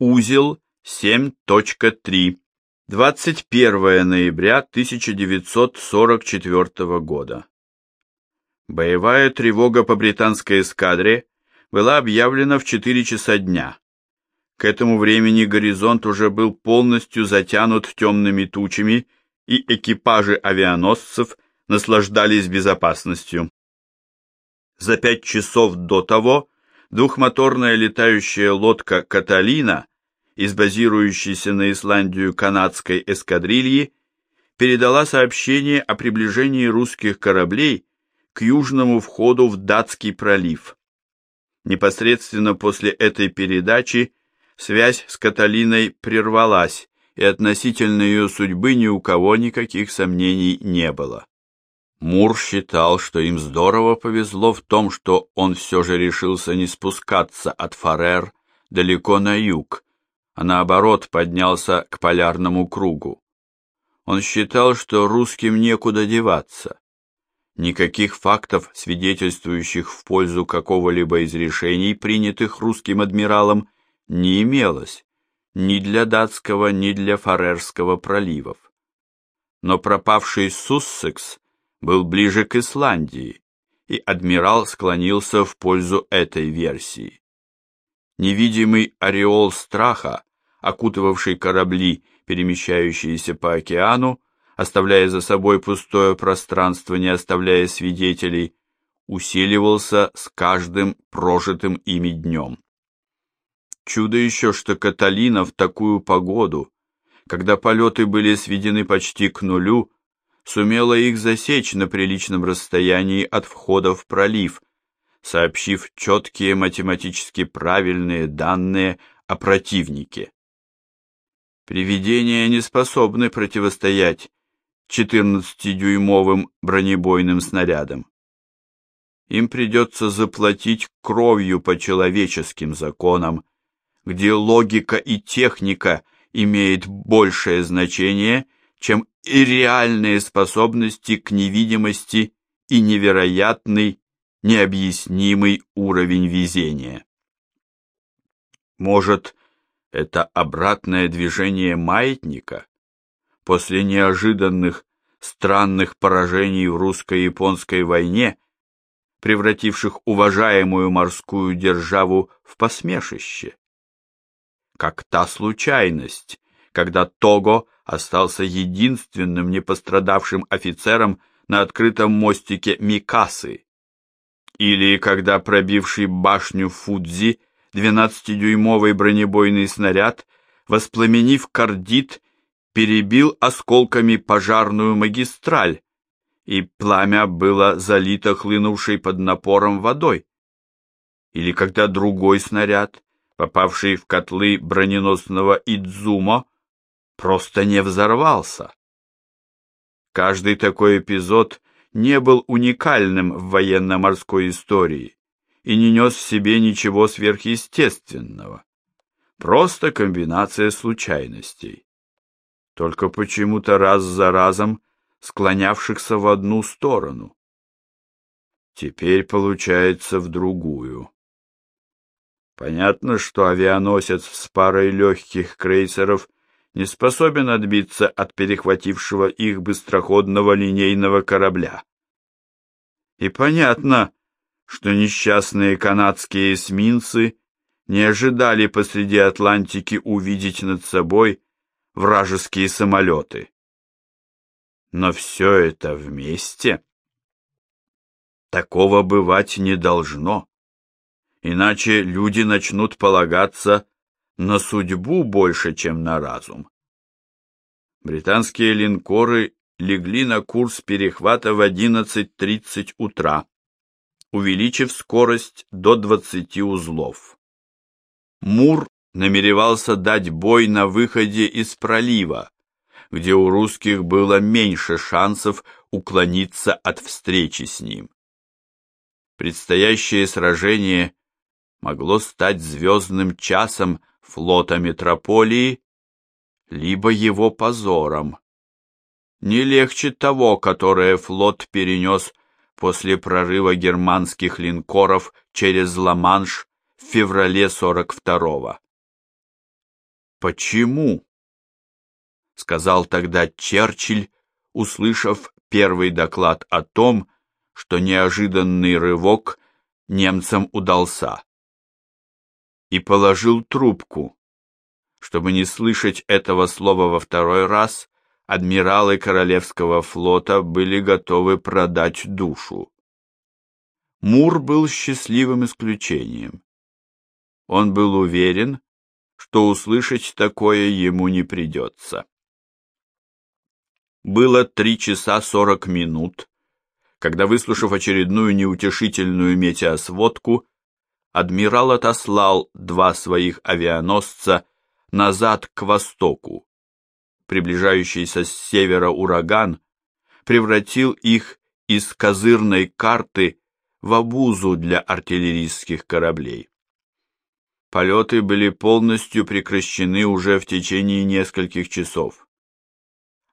Узел 7.3. 21 ноября 1944 года. Боевая тревога по британской эскадре была объявлена в 4 часа дня. К этому времени горизонт уже был полностью затянут темными тучами, и экипажи авианосцев наслаждались безопасностью. За пять часов до того двухмоторная летающая лодка «Каталина» из базирующейся на Исландию канадской эскадрильи передала сообщение о приближении русских кораблей к южному входу в Датский пролив. Непосредственно после этой передачи связь с Каталиной прервалась, и относительно ее судьбы ни у кого никаких сомнений не было. Мур считал, что им здорово повезло в том, что он все же решился не спускаться от Фарер далеко на юг, а наоборот поднялся к полярному кругу. Он считал, что русским некуда деваться. Никаких фактов, свидетельствующих в пользу какого-либо из решений, принятых русским адмиралом, не имелось ни для датского, ни для фарерского проливов. Но пропавший Суссекс был ближе к Исландии, и адмирал склонился в пользу этой версии. Невидимый ореол страха, окутывавший корабли, перемещающиеся по океану, оставляя за собой пустое пространство, не оставляя свидетелей, усиливался с каждым прожитым ими днем. Чудо еще, что Каталина в такую погоду, когда полеты были сведены почти к нулю, сумела их засечь на приличном расстоянии от входа в пролив, сообщив четкие математически правильные данные о противнике. Привидения не способны противостоять 14-дюймовым бронебойным снарядам. Им придется заплатить кровью по человеческим законам, где логика и техника имеют большее значение, чем и реальные способности к невидимости и невероятный, необъяснимый уровень везения. Может, это обратное движение маятника после неожиданных, странных поражений в русско-японской войне, превративших уважаемую морскую державу в посмешище? Как та случайность, когда Того остался единственным не пострадавшим офицером на открытом мостике Микасы. Или когда пробивший башню Фудзи 12-дюймовый бронебойный снаряд, воспламенив кардит, перебил осколками пожарную магистраль, и пламя было залито хлынувшей под напором водой. Или когда другой снаряд, попавший в котлы броненосного Идзумо, просто не взорвался. Каждый такой эпизод не был уникальным в военно-морской истории и не нес в себе ничего сверхъестественного. Просто комбинация случайностей. Только почему-то раз за разом склонявшихся в одну сторону. Теперь получается в другую. Понятно, что авианосец с парой легких крейсеров не способен отбиться от перехватившего их быстроходного линейного корабля. И понятно, что несчастные канадские эсминцы не ожидали посреди Атлантики увидеть над собой вражеские самолеты. Но все это вместе... Такого бывать не должно, иначе люди начнут полагаться на судьбу больше, чем на разум. Британские линкоры легли на курс перехвата в 11.30 утра, увеличив скорость до 20 узлов. Мур намеревался дать бой на выходе из пролива, где у русских было меньше шансов уклониться от встречи с ним. Предстоящее сражение могло стать звездным часом флота метрополии, либо его позором. Не легче того, которое флот перенес после прорыва германских линкоров через Ла-Манш в феврале 42-го. Почему? сказал тогда Черчилль, услышав первый доклад о том, что неожиданный рывок немцам удался. И положил трубку. Чтобы не слышать этого слова во второй раз, адмиралы Королевского флота были готовы продать душу. Мур был счастливым исключением. Он был уверен, что услышать такое ему не придется. Было три часа сорок минут, когда, выслушав очередную неутешительную метеосводку, адмирал отослал два своих авианосца назад к востоку. Приближающийся с севера ураган превратил их из козырной карты в обузу для артиллерийских кораблей. Полеты были полностью прекращены уже в течение нескольких часов.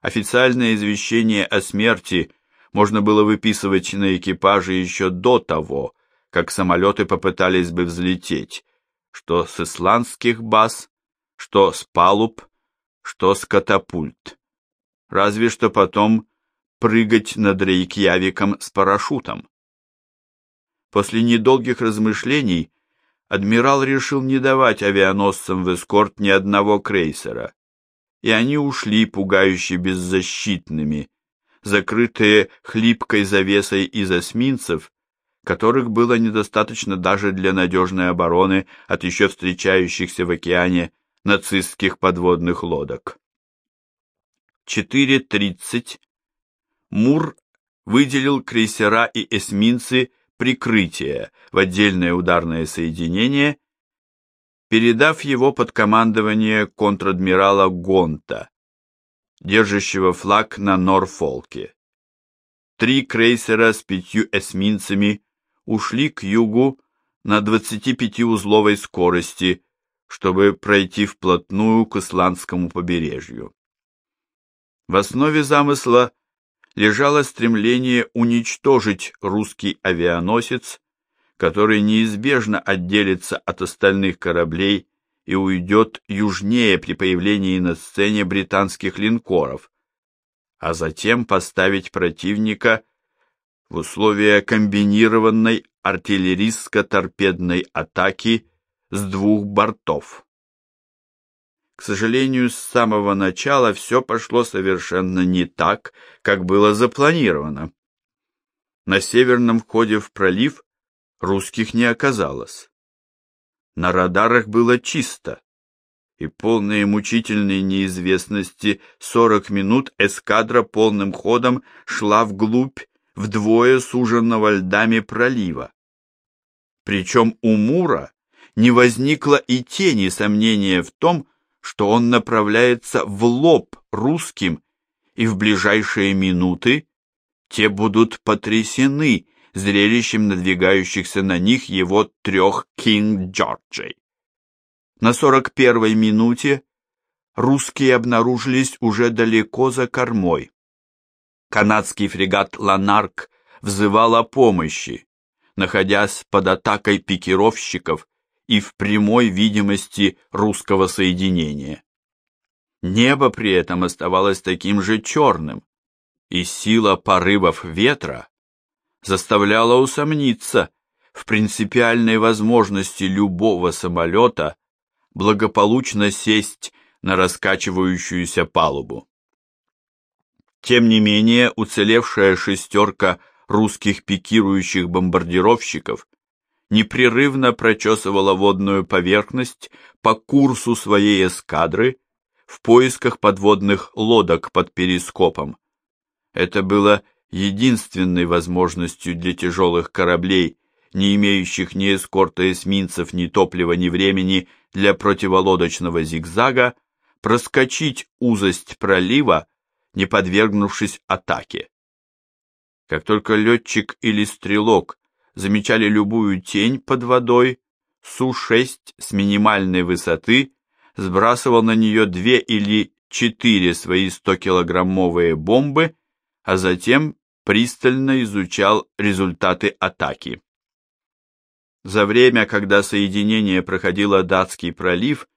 Официальное извещение о смерти можно было выписывать на экипаже еще до того, как самолеты попытались бы взлететь, что с исландских баз, что с палуб, что с катапульт. Разве что потом прыгать над Рейкьявиком с парашютом. После недолгих размышлений адмирал решил не давать авианосцам в эскорт ни одного крейсера и они ушли пугающе беззащитными, закрытые хлипкой завесой из эсминцев, которых было недостаточно даже для надежной обороны от еще встречающихся в океане нацистских подводных лодок. 4.30 Мур выделил крейсера и эсминцы прикрытия в отдельное ударное соединение передав его под командование контр-адмирала Гонта, держащего флаг на Норфолке. Три крейсера с пятью эсминцами ушли к югу на 25-узловой скорости, чтобы пройти вплотную к исландскому побережью. В основе замысла лежало стремление уничтожить русский авианосец который неизбежно отделится от остальных кораблей и уйдет южнее при появлении на сцене британских линкоров, а затем поставить противника в условия комбинированной артиллерийско-торпедной атаки с двух бортов. К сожалению, с самого начала все пошло совершенно не так, как было запланировано. На северном входе в пролив русских не оказалось. На радарах было чисто, и полные мучительной неизвестности сорок минут эскадра полным ходом шла вглубь вдвое суженного льдами пролива. Причем у Мура не возникло и тени сомнения в том, что он направляется в лоб русским, и в ближайшие минуты те будут потрясены зрелищем надвигающихся на них его трех Кинг-Джорджей. На сорок первой минуте русские обнаружились уже далеко за кормой. Канадский фрегат «Ланарк» взывал о помощи, находясь под атакой пикировщиков и в прямой видимости русского соединения. Небо при этом оставалось таким же черным, и сила порывов ветра заставляло усомниться в принципиальной возможности любого самолета благополучно сесть на раскачивающуюся палубу. Тем не менее, уцелевшая шестерка русских пикирующих бомбардировщиков непрерывно прочесывала водную поверхность по курсу своей эскадры в поисках подводных лодок под перископом. Это было единственной возможностью для тяжелых кораблей, не имеющих ни эскорта эсминцев, ни топлива, ни времени для противолодочного зигзага, проскочить узость пролива, не подвергнувшись атаке. Как только летчик или стрелок замечали любую тень под водой, Су-6 с минимальной высоты сбрасывал на нее две или четыре свои 100-килограммовые бомбы, а затем пристально изучал результаты атаки. За время, когда соединение проходило Датский пролив,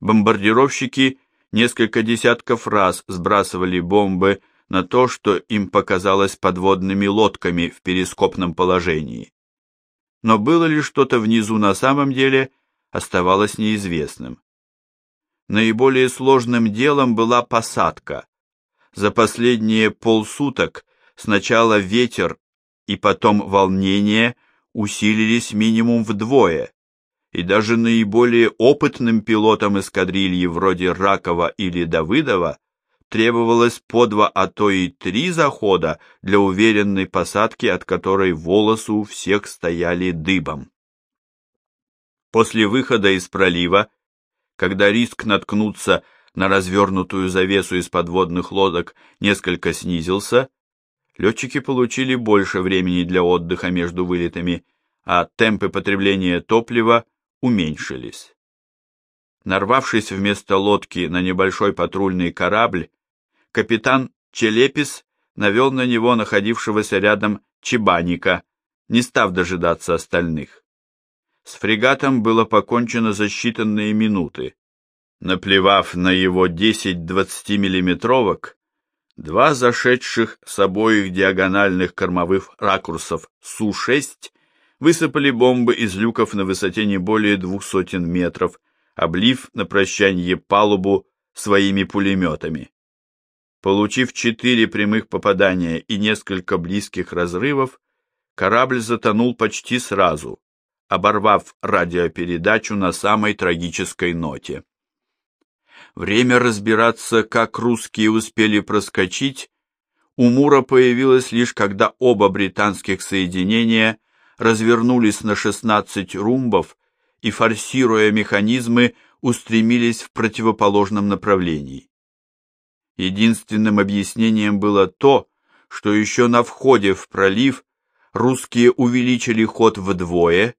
бомбардировщики несколько десятков раз сбрасывали бомбы на то, что им показалось подводными лодками в перископном положении. Но было ли что-то внизу на самом деле, оставалось неизвестным. Наиболее сложным делом была посадка. За последние полсуток сначала ветер и потом волнение усилились минимум вдвое, и даже наиболее опытным пилотам эскадрильи вроде Ракова или Давыдова требовалось по два, а то и три захода для уверенной посадки, от которой волосы у всех стояли дыбом. После выхода из пролива, когда риск наткнуться на развернутую завесу из подводных лодок несколько снизился, летчики получили больше времени для отдыха между вылетами, а темпы потребления топлива уменьшились. Нарвавшись вместо лодки на небольшой патрульный корабль, капитан Челепис навел на него находившегося рядом Чебаника, не став дожидаться остальных. С фрегатом было покончено за считанные минуты. Наплевав на его 10-20 миллиметровок, два зашедших с обоих диагональных кормовых ракурсов Су-6 высыпали бомбы из люков на высоте не более двух сотен метров, облив на прощанье палубу своими пулеметами. Получив четыре прямых попадания и несколько близких разрывов, корабль затонул почти сразу, оборвав радиопередачу на самой трагической ноте. Время разбираться, как русские успели проскочить, у Мура появилось лишь когда оба британских соединения развернулись на 16 румбов и, форсируя механизмы, устремились в противоположном направлении. Единственным объяснением было то, что еще на входе в пролив русские увеличили ход вдвое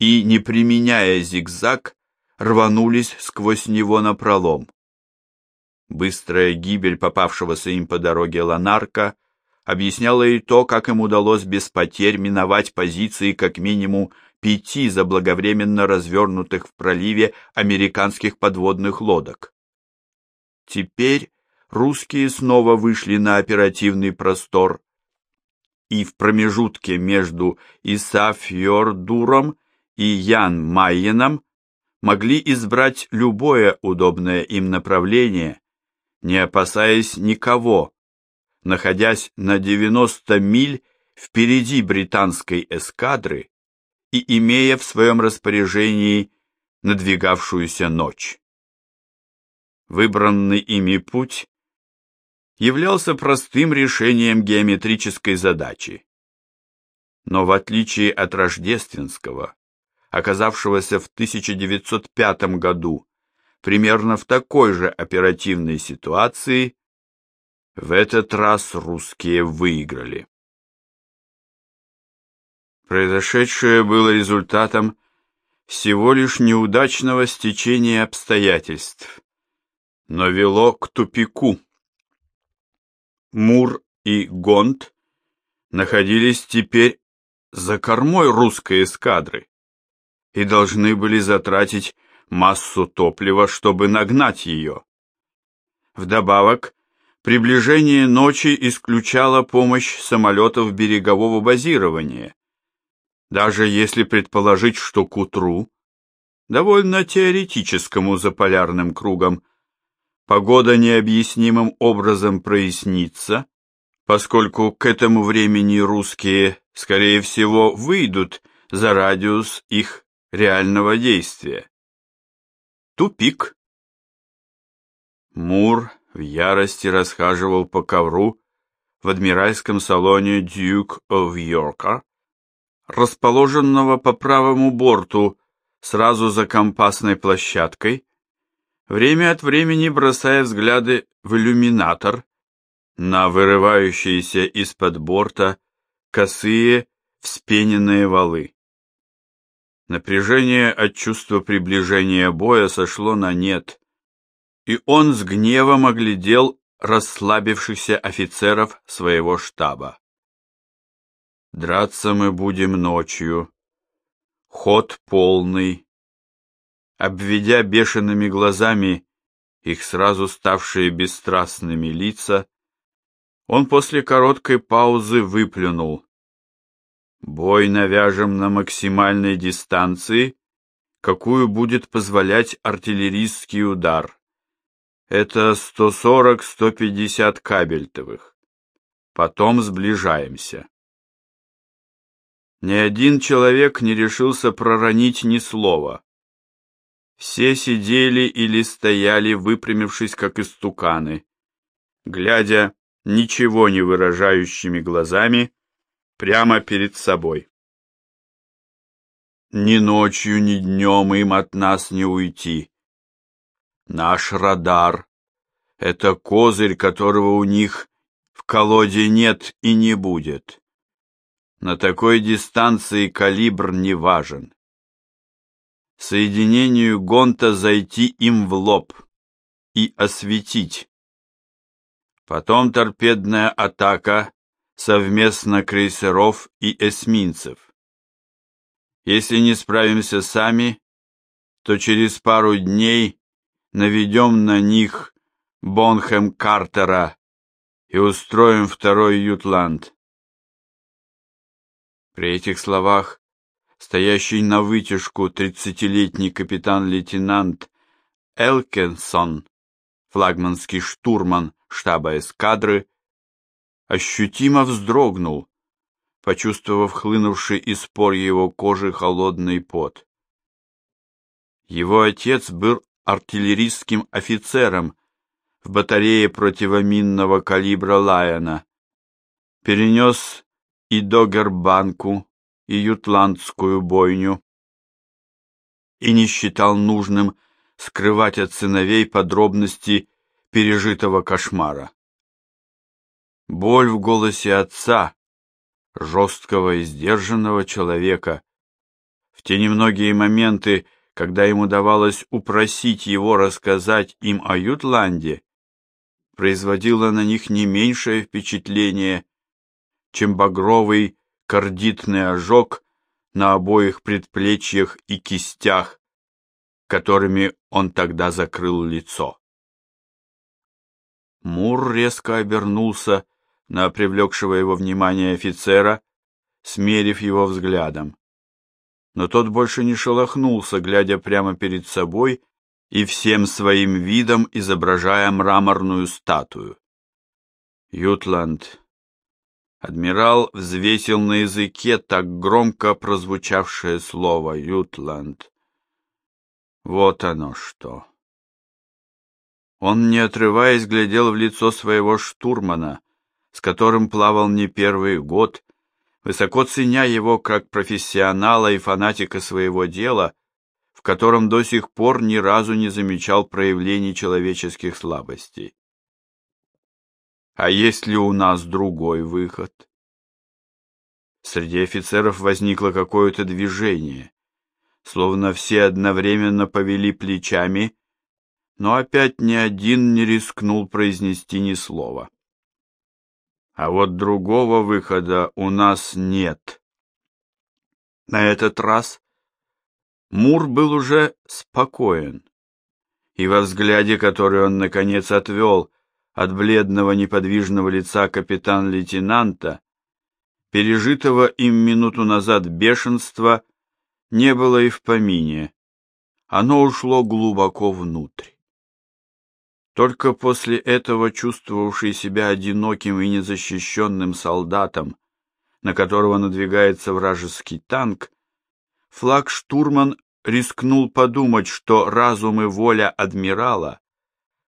и, не применяя зигзаг, рванулись сквозь него напролом. Быстрая гибель попавшегося им по дороге Ланарка объясняло и то, как им удалось без потерь миновать позиции как минимум пяти заблаговременно развернутых в проливе американских подводных лодок. Теперь русские снова вышли на оперативный простор, и в промежутке между Исафьордуром и Ян Майеном могли избрать любое удобное им направление, не опасаясь никого, находясь на 90 миль впереди британской эскадры и имея в своем распоряжении надвигавшуюся ночь. Выбранный ими путь являлся простым решением геометрической задачи. Но в отличие от рождественского, оказавшегося в 1905 году примерно в такой же оперативной ситуации, в этот раз русские выиграли. Произошедшее было результатом всего лишь неудачного стечения обстоятельств, но вело к тупику. Мур и Гонт находились теперь за кормой русской эскадры и должны были затратить массу топлива, чтобы нагнать ее. Вдобавок, Приближение ночи исключало помощь самолетов берегового базирования. Даже если предположить, что к утру, довольно теоретическому за полярным кругом, погода необъяснимым образом прояснится, поскольку к этому времени русские, скорее всего, выйдут за радиус их реального действия. Тупик. Мур в ярости расхаживал по ковру в адмиральском салоне Duke of York, расположенного по правому борту сразу за компасной площадкой, время от времени бросая взгляды в иллюминатор на вырывающиеся из-под борта косые вспененные валы. Напряжение от чувства приближения боя сошло на нет, и он с гневом оглядел расслабившихся офицеров своего штаба. Драться мы будем ночью. Ход полный. Обведя бешеными глазами их сразу ставшие бесстрастными лица, он после короткой паузы выплюнул. Бой навяжем на максимальной дистанции, какую будет позволять артиллерийский удар. Это 140-150 кабельтовых. Потом сближаемся. Ни один человек не решился проронить ни слова. Все сидели или стояли, выпрямившись, как истуканы, глядя ничего не выражающими глазами прямо перед собой. Ни ночью, ни днем им от нас не уйти. Наш радар — это козырь, которого у них в колоде нет и не будет. На такой дистанции калибр не важен. Соединению Гонта зайти им в лоб и осветить. Потом торпедная атака совместно крейсеров и эсминцев. Если не справимся сами, то через пару дней наведем на них Бонхэм Картера и устроим второй Ютланд. При этих словах стоящий на вытяжку тридцатилетний капитан-лейтенант Элкинсон, флагманский штурман штаба эскадры, ощутимо вздрогнул, почувствовав хлынувший из пор его кожи холодный пот. Его отец был артиллерийским офицером в батарее противоминного калибра Лайона, перенес и Догербанку, и Ютландскую бойню, и не считал нужным скрывать от сыновей подробности пережитого кошмара. Боль в голосе отца, жесткого и сдержанного человека, в те немногие моменты, когда ему давалось упросить его рассказать им о Ютланде, производила на них не меньшее впечатление, чем багровый кардитный ожог на обоих предплечьях и кистях, которыми он тогда закрыл лицо. Мур резко обернулся на привлекшего его внимание офицера, смерив его взглядом. Но тот больше не шелохнулся, глядя прямо перед собой и всем своим видом изображая мраморную статую. Ютланд. Адмирал взвесил на языке так громко прозвучавшее слово «Ютланд». Вот оно что. Он, не отрываясь, глядел в лицо своего штурмана, с которым плавал не первый год, высоко ценя его как профессионала и фанатика своего дела, в котором до сих пор ни разу не замечал проявлений человеческих слабостей. А есть ли у нас другой выход? Среди офицеров возникло какое-то движение, словно все одновременно повели плечами но опять ни один не рискнул произнести ни слова. А вот другого выхода у нас нет. На этот раз Мур был уже спокоен, и во взгляде, который он наконец отвел от бледного неподвижного лица капитан-лейтенанта, пережитого им минуту назад бешенства, не было и в помине. Оно ушло глубоко внутрь. Только после этого чувствовавший себя одиноким и незащищенным солдатом, на которого надвигается вражеский танк, флаг-штурман рискнул подумать, что разум и воля адмирала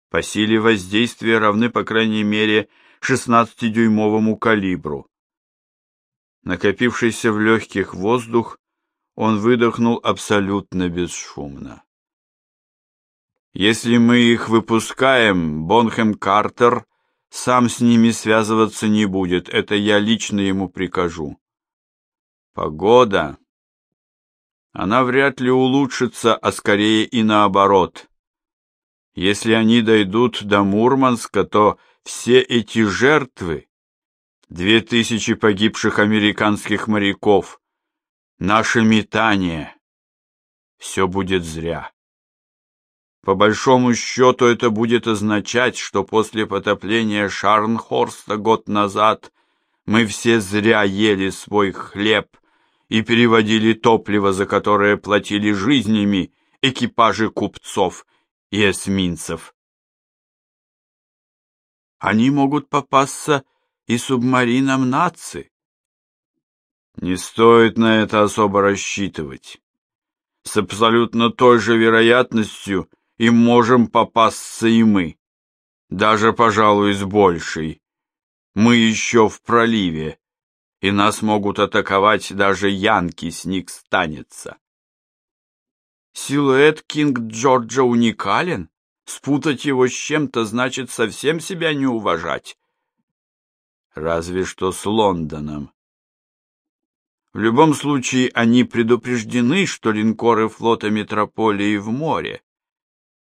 по силе воздействия равны, по крайней мере, 16-дюймовому калибру. Накопившийся в легких воздух, он выдохнул абсолютно бесшумно. Если мы их выпускаем, Бонхэм Картер сам с ними связываться не будет, это я лично ему прикажу. Погода. Она вряд ли улучшится, а скорее и наоборот. Если они дойдут до Мурманска, то все эти жертвы, две тысячи погибших американских моряков, наше метание, все будет зря. По большому счету это будет означать, что после потопления Шарнхорста год назад мы все зря ели свой хлеб и переводили топливо, за которое платили жизнями экипажи купцов и эсминцев. Они могут попасться и субмаринам нации. Не стоит на это особо рассчитывать. С абсолютно той же вероятностью и можем попасться и мы. Даже, пожалуй, с большей. Мы еще в проливе, и нас могут атаковать даже янки с них станется. Силуэт Кинг Джорджа уникален. Спутать его с чем-то значит совсем себя не уважать. Разве что с Лондоном. В любом случае, они предупреждены, что линкоры флота Метрополии в море.